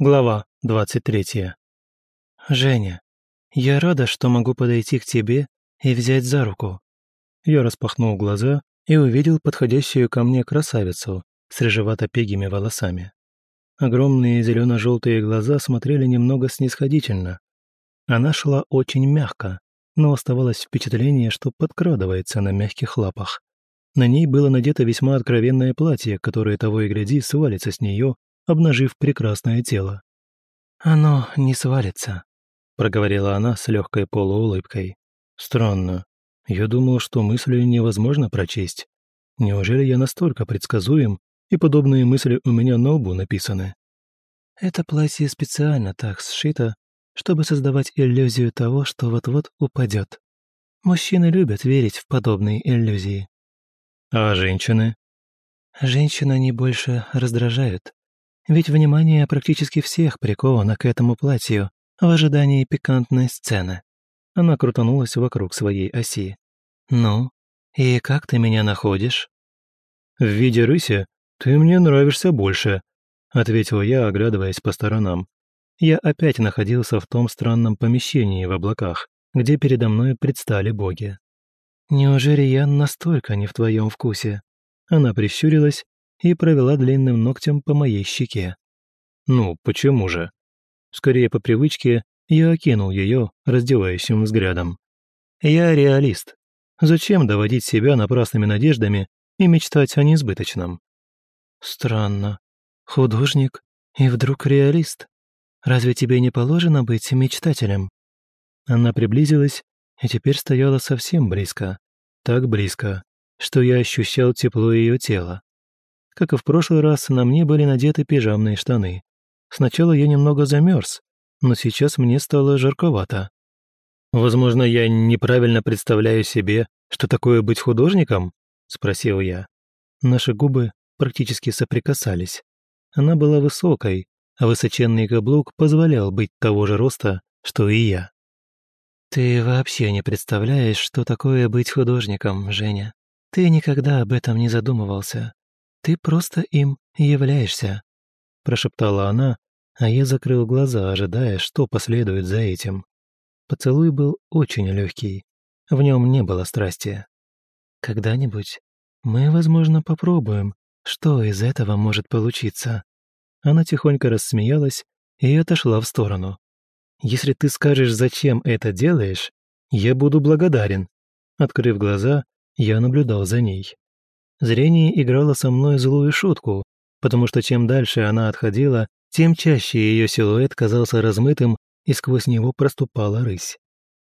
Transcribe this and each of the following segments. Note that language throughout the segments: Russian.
Глава 23. «Женя, я рада, что могу подойти к тебе и взять за руку». Я распахнул глаза и увидел подходящую ко мне красавицу с рыжевато-пегими волосами. Огромные зелено-желтые глаза смотрели немного снисходительно. Она шла очень мягко, но оставалось впечатление, что подкрадывается на мягких лапах. На ней было надето весьма откровенное платье, которое того и гляди свалится с нее обнажив прекрасное тело. «Оно не свалится», — проговорила она с легкой полуулыбкой. «Странно. Я думал, что мысли невозможно прочесть. Неужели я настолько предсказуем, и подобные мысли у меня на лбу написаны?» «Это платье специально так сшито, чтобы создавать иллюзию того, что вот-вот упадет. Мужчины любят верить в подобные иллюзии». «А женщины?» «Женщины не больше раздражают. Ведь внимание практически всех приковано к этому платью в ожидании пикантной сцены. Она крутанулась вокруг своей оси. «Ну, и как ты меня находишь?» «В виде рыси ты мне нравишься больше», — ответил я, оглядываясь по сторонам. Я опять находился в том странном помещении в облаках, где передо мной предстали боги. «Неужели я настолько не в твоем вкусе?» Она прищурилась и провела длинным ногтем по моей щеке. Ну, почему же? Скорее по привычке я окинул ее раздевающим взглядом. Я реалист. Зачем доводить себя напрасными надеждами и мечтать о несбыточном? Странно. Художник и вдруг реалист. Разве тебе не положено быть мечтателем? Она приблизилась и теперь стояла совсем близко. Так близко, что я ощущал тепло ее тела. Как и в прошлый раз, на мне были надеты пижамные штаны. Сначала я немного замерз, но сейчас мне стало жарковато. «Возможно, я неправильно представляю себе, что такое быть художником?» – спросил я. Наши губы практически соприкасались. Она была высокой, а высоченный каблук позволял быть того же роста, что и я. «Ты вообще не представляешь, что такое быть художником, Женя. Ты никогда об этом не задумывался. «Ты просто им являешься», – прошептала она, а я закрыл глаза, ожидая, что последует за этим. Поцелуй был очень легкий, в нем не было страсти. «Когда-нибудь мы, возможно, попробуем, что из этого может получиться». Она тихонько рассмеялась и отошла в сторону. «Если ты скажешь, зачем это делаешь, я буду благодарен». Открыв глаза, я наблюдал за ней. Зрение играло со мной злую шутку, потому что чем дальше она отходила, тем чаще ее силуэт казался размытым, и сквозь него проступала рысь.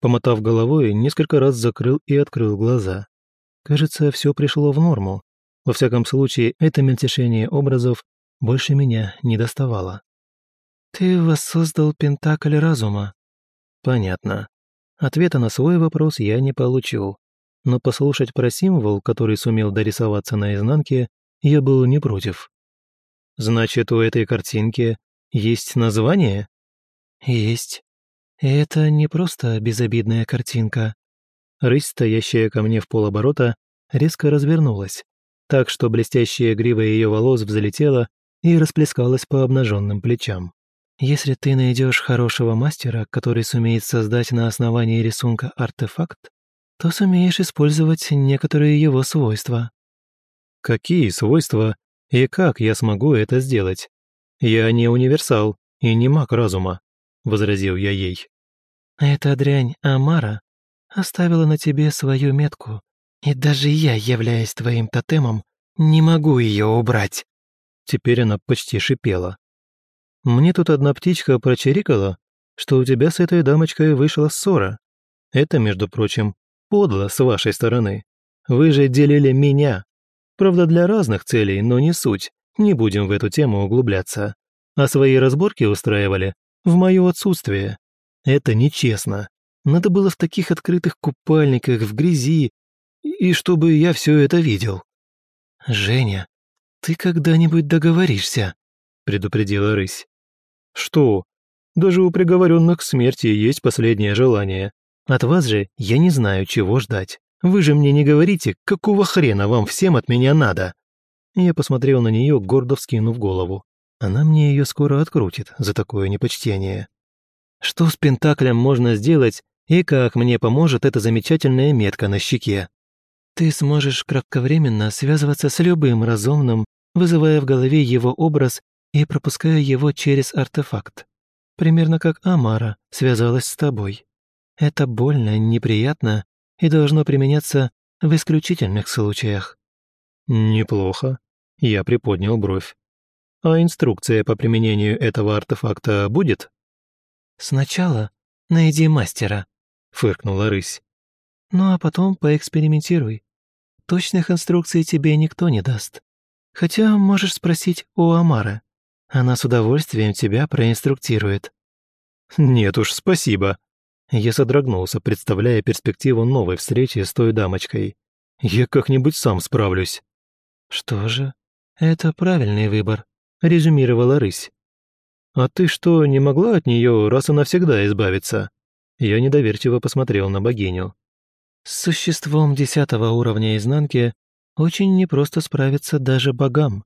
Помотав головой, несколько раз закрыл и открыл глаза. Кажется, все пришло в норму. Во всяком случае, это мельтешение образов больше меня не доставало. «Ты воссоздал Пентакль разума?» «Понятно. Ответа на свой вопрос я не получил но послушать про символ, который сумел дорисоваться наизнанке, я был не против. «Значит, у этой картинки есть название?» «Есть. Это не просто безобидная картинка». Рысь, стоящая ко мне в полоборота, резко развернулась, так что блестящая грива ее волос взлетела и расплескалась по обнаженным плечам. Если ты найдешь хорошего мастера, который сумеет создать на основании рисунка артефакт, то сумеешь использовать некоторые его свойства». «Какие свойства и как я смогу это сделать? Я не универсал и не маг разума», — возразил я ей. «Эта дрянь Амара оставила на тебе свою метку, и даже я, являясь твоим тотемом, не могу ее убрать». Теперь она почти шипела. «Мне тут одна птичка прочирикала, что у тебя с этой дамочкой вышла ссора. Это, между прочим, Подло с вашей стороны. Вы же делили меня. Правда, для разных целей, но не суть. Не будем в эту тему углубляться. А свои разборки устраивали в мое отсутствие. Это нечестно. Надо было в таких открытых купальниках, в грязи, и чтобы я все это видел. «Женя, ты когда-нибудь договоришься?» – предупредила рысь. «Что? Даже у приговоренных к смерти есть последнее желание. От вас же я не знаю, чего ждать. Вы же мне не говорите, какого хрена вам всем от меня надо?» Я посмотрел на нее, гордо вскинув голову. Она мне ее скоро открутит за такое непочтение. Что с Пентаклем можно сделать и как мне поможет эта замечательная метка на щеке? Ты сможешь кратковременно связываться с любым разумным, вызывая в голове его образ и пропуская его через артефакт. Примерно как Амара связалась с тобой. Это больно, неприятно и должно применяться в исключительных случаях. Неплохо. Я приподнял бровь. А инструкция по применению этого артефакта будет? Сначала найди мастера, фыркнула рысь. Ну а потом поэкспериментируй. Точных инструкций тебе никто не даст. Хотя можешь спросить у Амара. Она с удовольствием тебя проинструктирует». «Нет уж, спасибо». Я содрогнулся, представляя перспективу новой встречи с той дамочкой. «Я как-нибудь сам справлюсь». «Что же, это правильный выбор», — резюмировала рысь. «А ты что, не могла от нее раз и навсегда избавиться?» Я недоверчиво посмотрел на богиню. С существом десятого уровня изнанки очень непросто справиться даже богам.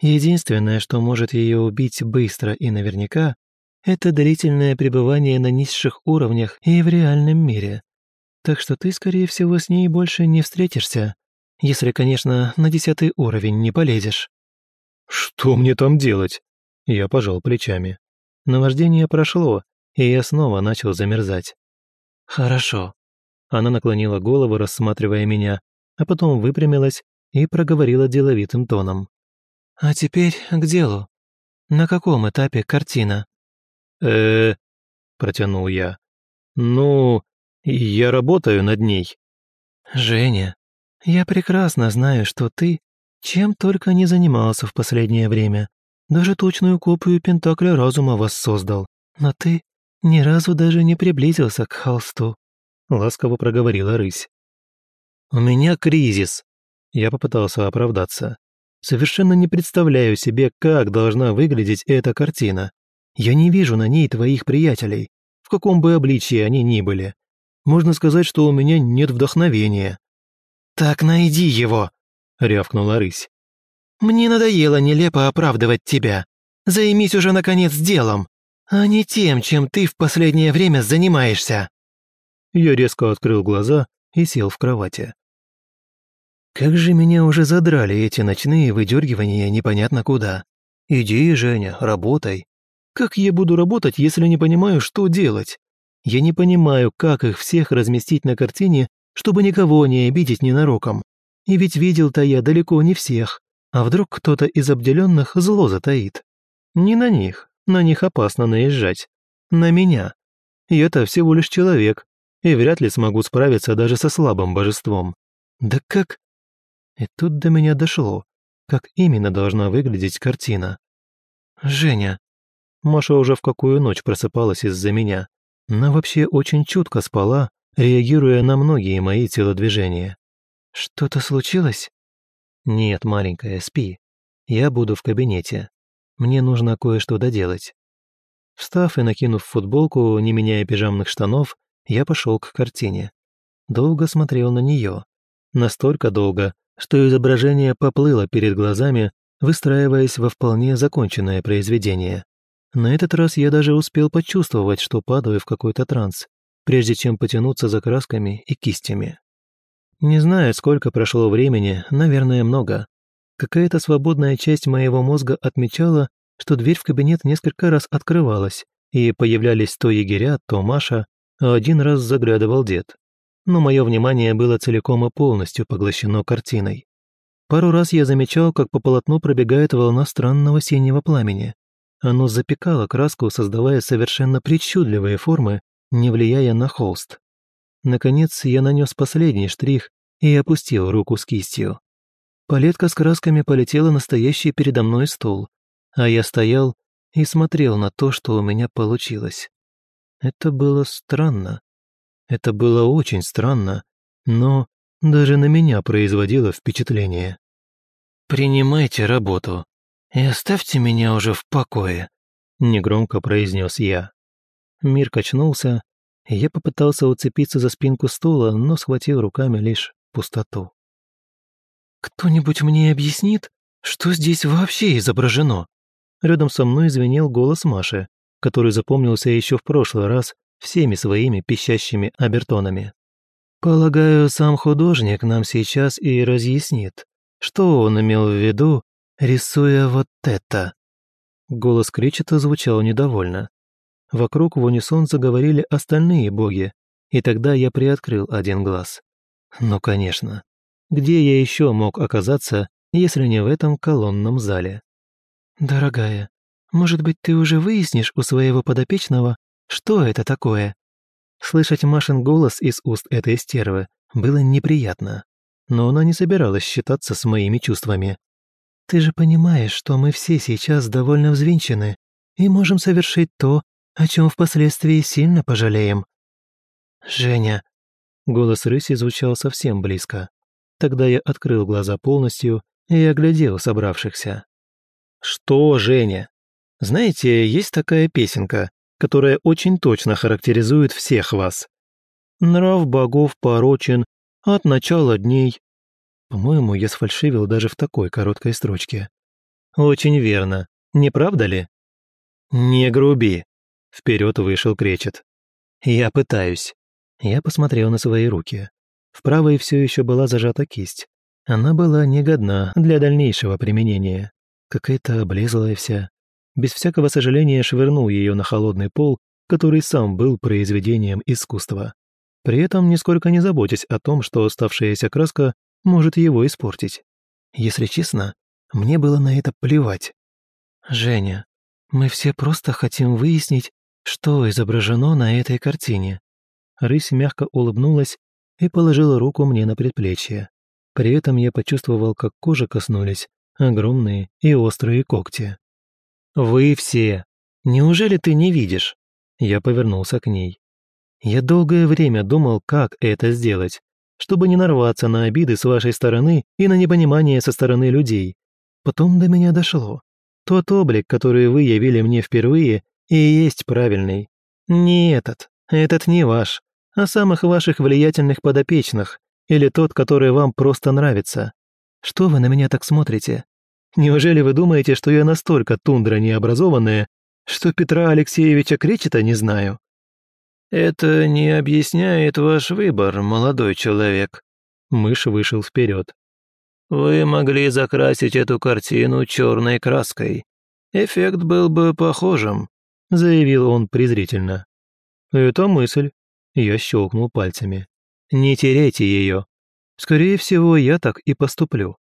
Единственное, что может ее убить быстро и наверняка, это длительное пребывание на низших уровнях и в реальном мире. Так что ты, скорее всего, с ней больше не встретишься, если, конечно, на десятый уровень не полезешь. «Что мне там делать?» Я пожал плечами. Наваждение прошло, и я снова начал замерзать. «Хорошо». Она наклонила голову, рассматривая меня, а потом выпрямилась и проговорила деловитым тоном. «А теперь к делу. На каком этапе картина?» Э протянул я. «Ну, я работаю над ней». «Женя, я прекрасно знаю, что ты чем только не занимался в последнее время. Даже точную копию Пентакля Разума воссоздал. Но ты ни разу даже не приблизился к холсту», — ласково проговорила рысь. «У меня кризис», — я попытался оправдаться. «Совершенно не представляю себе, как должна выглядеть эта картина. Я не вижу на ней твоих приятелей, в каком бы обличии они ни были. Можно сказать, что у меня нет вдохновения». «Так найди его», — рявкнула рысь. «Мне надоело нелепо оправдывать тебя. Займись уже, наконец, делом, а не тем, чем ты в последнее время занимаешься». Я резко открыл глаза и сел в кровати. Как же меня уже задрали эти ночные выдергивания непонятно куда. Иди, Женя, работай. Как я буду работать, если не понимаю, что делать? Я не понимаю, как их всех разместить на картине, чтобы никого не обидеть ненароком. И ведь видел-то я далеко не всех. А вдруг кто-то из обделенных зло затаит? Не на них, на них опасно наезжать. На меня. Я-то всего лишь человек, и вряд ли смогу справиться даже со слабым божеством. Да как? И тут до меня дошло, как именно должна выглядеть картина. «Женя». Маша уже в какую ночь просыпалась из-за меня. Она вообще очень чутко спала, реагируя на многие мои телодвижения. «Что-то случилось?» «Нет, маленькая, спи. Я буду в кабинете. Мне нужно кое-что доделать». Встав и накинув футболку, не меняя пижамных штанов, я пошел к картине. Долго смотрел на нее. Настолько долго, что изображение поплыло перед глазами, выстраиваясь во вполне законченное произведение. На этот раз я даже успел почувствовать, что падаю в какой-то транс, прежде чем потянуться за красками и кистями. Не знаю, сколько прошло времени, наверное, много. Какая-то свободная часть моего мозга отмечала, что дверь в кабинет несколько раз открывалась, и появлялись то егеря, то Маша, а один раз заглядывал дед. Но мое внимание было целиком и полностью поглощено картиной. Пару раз я замечал, как по полотну пробегает волна странного синего пламени. Оно запекало краску, создавая совершенно причудливые формы, не влияя на холст. Наконец, я нанес последний штрих и опустил руку с кистью. Палетка с красками полетела на стоящий передо мной стол, а я стоял и смотрел на то, что у меня получилось. Это было странно. Это было очень странно, но даже на меня производило впечатление. «Принимайте работу и оставьте меня уже в покое», — негромко произнес я. Мир качнулся, и я попытался уцепиться за спинку стула, но схватил руками лишь пустоту. «Кто-нибудь мне объяснит, что здесь вообще изображено?» рядом со мной звенел голос Маши, который запомнился еще в прошлый раз всеми своими пищащими обертонами. Полагаю, сам художник нам сейчас и разъяснит, что он имел в виду, рисуя вот это. Голос Кречета звучал недовольно. Вокруг в унисон заговорили остальные боги, и тогда я приоткрыл один глаз. Ну, конечно. Где я еще мог оказаться, если не в этом колонном зале? «Дорогая, может быть, ты уже выяснишь у своего подопечного, что это такое?» Слышать Машин голос из уст этой стервы было неприятно, но она не собиралась считаться с моими чувствами. «Ты же понимаешь, что мы все сейчас довольно взвинчены и можем совершить то, о чем впоследствии сильно пожалеем». «Женя!» Голос рыси звучал совсем близко. Тогда я открыл глаза полностью и оглядел собравшихся. «Что, Женя? Знаете, есть такая песенка, которая очень точно характеризует всех вас. Нрав богов порочен от начала дней. По-моему, я сфальшивил даже в такой короткой строчке. Очень верно, не правда ли? Не груби. Вперед вышел кречет. Я пытаюсь. Я посмотрел на свои руки. В правой все еще была зажата кисть. Она была негодна для дальнейшего применения. Какая-то облезлая вся без всякого сожаления швырнул ее на холодный пол, который сам был произведением искусства. При этом нисколько не заботясь о том, что оставшаяся краска может его испортить. Если честно, мне было на это плевать. «Женя, мы все просто хотим выяснить, что изображено на этой картине». Рысь мягко улыбнулась и положила руку мне на предплечье. При этом я почувствовал, как кожи коснулись огромные и острые когти. «Вы все! Неужели ты не видишь?» Я повернулся к ней. Я долгое время думал, как это сделать, чтобы не нарваться на обиды с вашей стороны и на непонимание со стороны людей. Потом до меня дошло. Тот облик, который вы явили мне впервые, и есть правильный. Не этот, этот не ваш, а самых ваших влиятельных подопечных, или тот, который вам просто нравится. Что вы на меня так смотрите? Неужели вы думаете, что я настолько тундра необразованная, что Петра Алексеевича Кречета не знаю?» «Это не объясняет ваш выбор, молодой человек». Мышь вышел вперед. «Вы могли закрасить эту картину черной краской. Эффект был бы похожим», — заявил он презрительно. «Это мысль». Я щелкнул пальцами. «Не теряйте ее. Скорее всего, я так и поступлю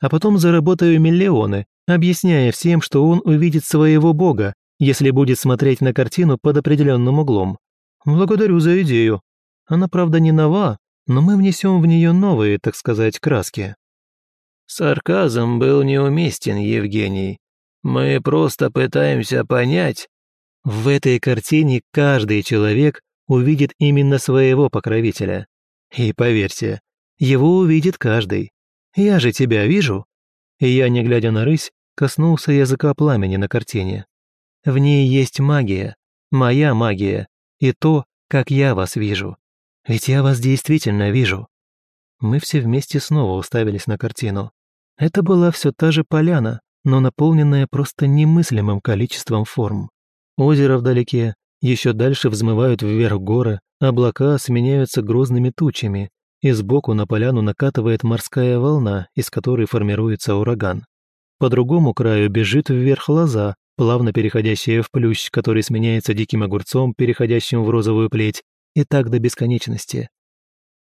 а потом заработаю миллионы, объясняя всем, что он увидит своего бога, если будет смотреть на картину под определенным углом. Благодарю за идею. Она, правда, не нова, но мы внесем в нее новые, так сказать, краски». «Сарказм был неуместен, Евгений. Мы просто пытаемся понять...» В этой картине каждый человек увидит именно своего покровителя. И поверьте, его увидит каждый. Я же тебя вижу!» И я, не глядя на рысь, коснулся языка пламени на картине. В ней есть магия, моя магия, и то, как я вас вижу. Ведь я вас действительно вижу. Мы все вместе снова уставились на картину. Это была все та же поляна, но наполненная просто немыслимым количеством форм. Озеро вдалеке, еще дальше взмывают вверх горы, облака сменяются грозными тучами, и сбоку на поляну накатывает морская волна, из которой формируется ураган. По другому краю бежит вверх лоза, плавно переходящая в плющ, который сменяется диким огурцом, переходящим в розовую плеть, и так до бесконечности.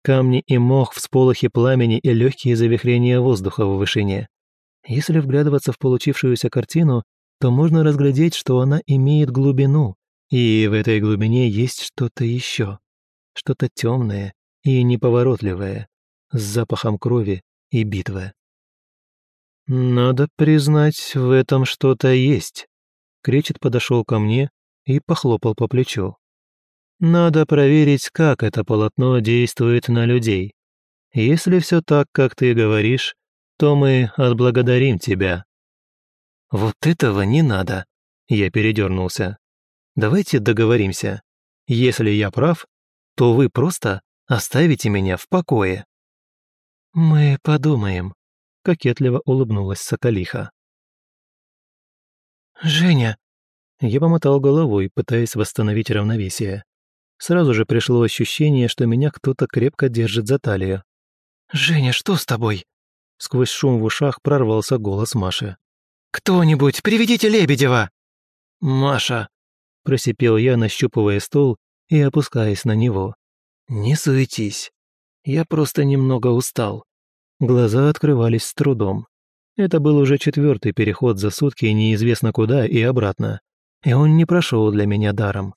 Камни и мох, всполохи пламени и легкие завихрения воздуха в вышине. Если вглядываться в получившуюся картину, то можно разглядеть, что она имеет глубину, и в этой глубине есть что-то еще, что-то темное, и неповоротливая, с запахом крови и битвы. «Надо признать, в этом что-то есть», — Кречет подошел ко мне и похлопал по плечу. «Надо проверить, как это полотно действует на людей. Если все так, как ты говоришь, то мы отблагодарим тебя». «Вот этого не надо», — я передернулся. «Давайте договоримся. Если я прав, то вы просто Оставите меня в покое». «Мы подумаем», — кокетливо улыбнулась Соколиха. «Женя!» Я помотал головой, пытаясь восстановить равновесие. Сразу же пришло ощущение, что меня кто-то крепко держит за талию. «Женя, что с тобой?» Сквозь шум в ушах прорвался голос Маши. «Кто-нибудь, приведите Лебедева!» «Маша!» – просипел я, нащупывая стол и опускаясь на него. «Не суетись. Я просто немного устал». Глаза открывались с трудом. Это был уже четвертый переход за сутки неизвестно куда и обратно. И он не прошел для меня даром.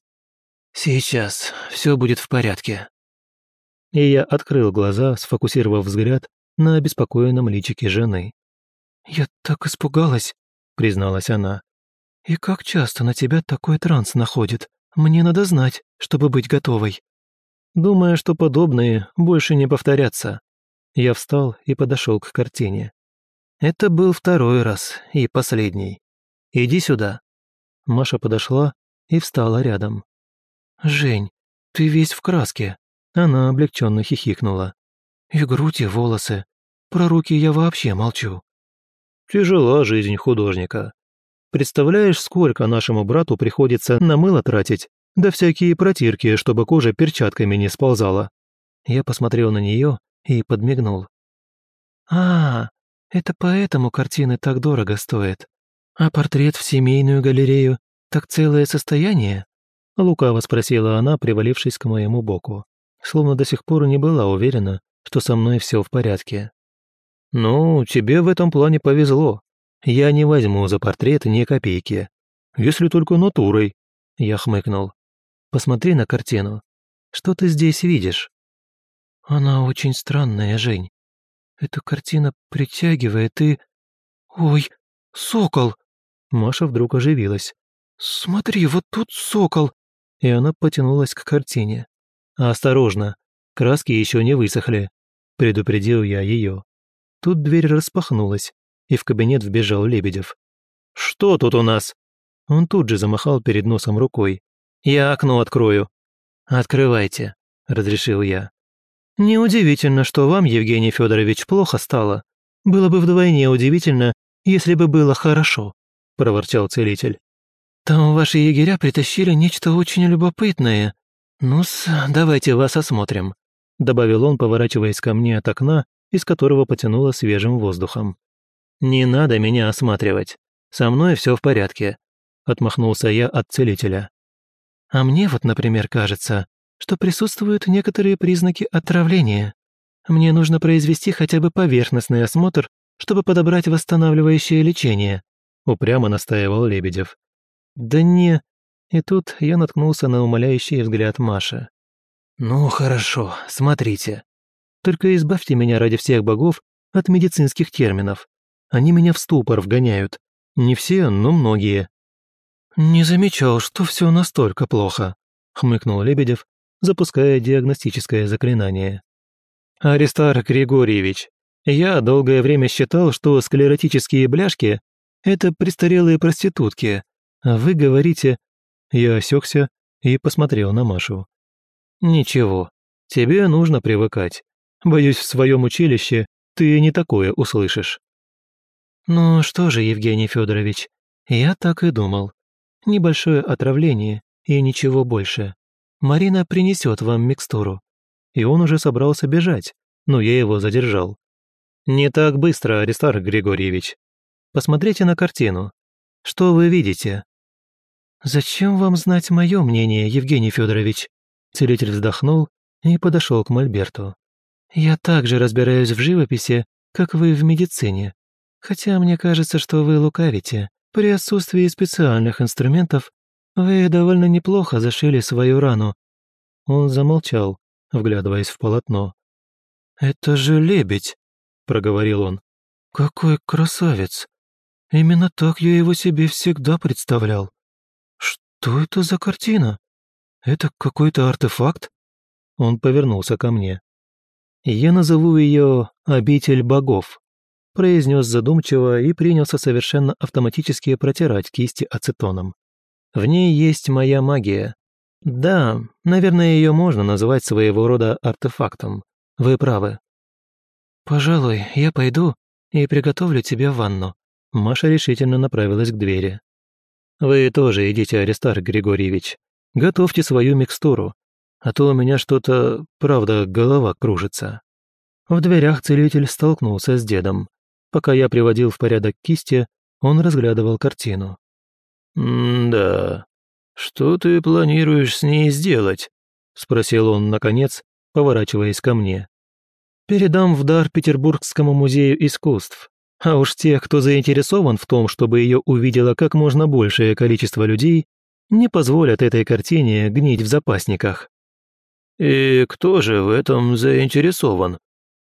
«Сейчас все будет в порядке». И я открыл глаза, сфокусировав взгляд на обеспокоенном личике жены. «Я так испугалась», — призналась она. «И как часто на тебя такой транс находит? Мне надо знать, чтобы быть готовой». Думая, что подобные больше не повторятся, я встал и подошел к картине. Это был второй раз и последний. «Иди сюда». Маша подошла и встала рядом. «Жень, ты весь в краске». Она облегченно хихикнула. «И грудь, и волосы. Про руки я вообще молчу». «Тяжела жизнь художника. Представляешь, сколько нашему брату приходится на мыло тратить, да всякие протирки, чтобы кожа перчатками не сползала». Я посмотрел на нее и подмигнул. «А, это поэтому картины так дорого стоят. А портрет в семейную галерею — так целое состояние?» Лукаво спросила она, привалившись к моему боку. Словно до сих пор не была уверена, что со мной все в порядке. «Ну, тебе в этом плане повезло. Я не возьму за портрет ни копейки. Если только натурой», — я хмыкнул. «Посмотри на картину. Что ты здесь видишь?» «Она очень странная, Жень. Эта картина притягивает и... Ой, сокол!» Маша вдруг оживилась. «Смотри, вот тут сокол!» И она потянулась к картине. «Осторожно, краски еще не высохли», — предупредил я ее. Тут дверь распахнулась, и в кабинет вбежал Лебедев. «Что тут у нас?» Он тут же замахал перед носом рукой. «Я окно открою». «Открывайте», — разрешил я. «Неудивительно, что вам, Евгений Федорович, плохо стало. Было бы вдвойне удивительно, если бы было хорошо», – проворчал целитель. «Там ваши егеря притащили нечто очень любопытное. Ну-с, давайте вас осмотрим», – добавил он, поворачиваясь ко мне от окна, из которого потянуло свежим воздухом. «Не надо меня осматривать. Со мной все в порядке», – отмахнулся я от целителя. «А мне вот, например, кажется, что присутствуют некоторые признаки отравления. Мне нужно произвести хотя бы поверхностный осмотр, чтобы подобрать восстанавливающее лечение», — упрямо настаивал Лебедев. «Да не...» И тут я наткнулся на умоляющий взгляд Маши. «Ну, хорошо, смотрите. Только избавьте меня ради всех богов от медицинских терминов. Они меня в ступор вгоняют. Не все, но многие». «Не замечал, что все настолько плохо», — хмыкнул Лебедев, запуская диагностическое заклинание. «Аристар Григорьевич, я долгое время считал, что склеротические бляшки – это престарелые проститутки, а вы говорите...» Я осекся и посмотрел на Машу. «Ничего, тебе нужно привыкать. Боюсь, в своем училище ты не такое услышишь». «Ну что же, Евгений Федорович, я так и думал. Небольшое отравление и ничего больше. Марина принесет вам микстуру». И он уже собрался бежать, но я его задержал. «Не так быстро, Аристар Григорьевич. Посмотрите на картину. Что вы видите?» «Зачем вам знать мое мнение, Евгений Федорович? Целитель вздохнул и подошел к Мольберту. «Я также разбираюсь в живописи, как вы в медицине. Хотя мне кажется, что вы лукавите. При отсутствии специальных инструментов «Вы довольно неплохо зашили свою рану». Он замолчал, вглядываясь в полотно. «Это же лебедь», — проговорил он. «Какой красавец! Именно так я его себе всегда представлял. Что это за картина? Это какой-то артефакт?» Он повернулся ко мне. «Я назову ее «Обитель богов», — произнес задумчиво и принялся совершенно автоматически протирать кисти ацетоном. В ней есть моя магия. Да, наверное, ее можно назвать своего рода артефактом. Вы правы. Пожалуй, я пойду и приготовлю тебе ванну. Маша решительно направилась к двери. Вы тоже идите, Аристарх Григорьевич. Готовьте свою микстуру, а то у меня что-то, правда, голова кружится». В дверях целитель столкнулся с дедом. Пока я приводил в порядок кисти, он разглядывал картину. «Да, что ты планируешь с ней сделать?» — спросил он, наконец, поворачиваясь ко мне. «Передам в дар Петербургскому музею искусств. А уж тех, кто заинтересован в том, чтобы ее увидело как можно большее количество людей, не позволят этой картине гнить в запасниках». «И кто же в этом заинтересован?»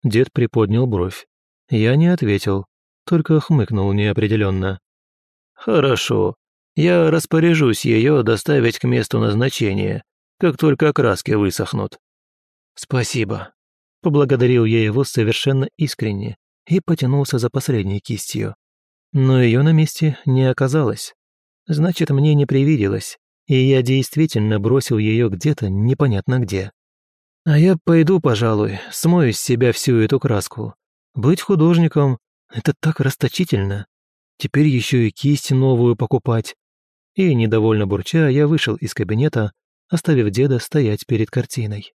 Дед приподнял бровь. Я не ответил, только хмыкнул неопределенно. «Хорошо. Я распоряжусь ее доставить к месту назначения, как только краски высохнут». «Спасибо», — поблагодарил я его совершенно искренне и потянулся за последней кистью. Но ее на месте не оказалось. Значит, мне не привиделось, и я действительно бросил ее где-то непонятно где. А я пойду, пожалуй, смою с себя всю эту краску. Быть художником — это так расточительно. Теперь еще и кисть новую покупать. И, недовольно бурча, я вышел из кабинета, оставив деда стоять перед картиной.